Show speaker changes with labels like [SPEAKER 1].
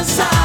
[SPEAKER 1] dançar.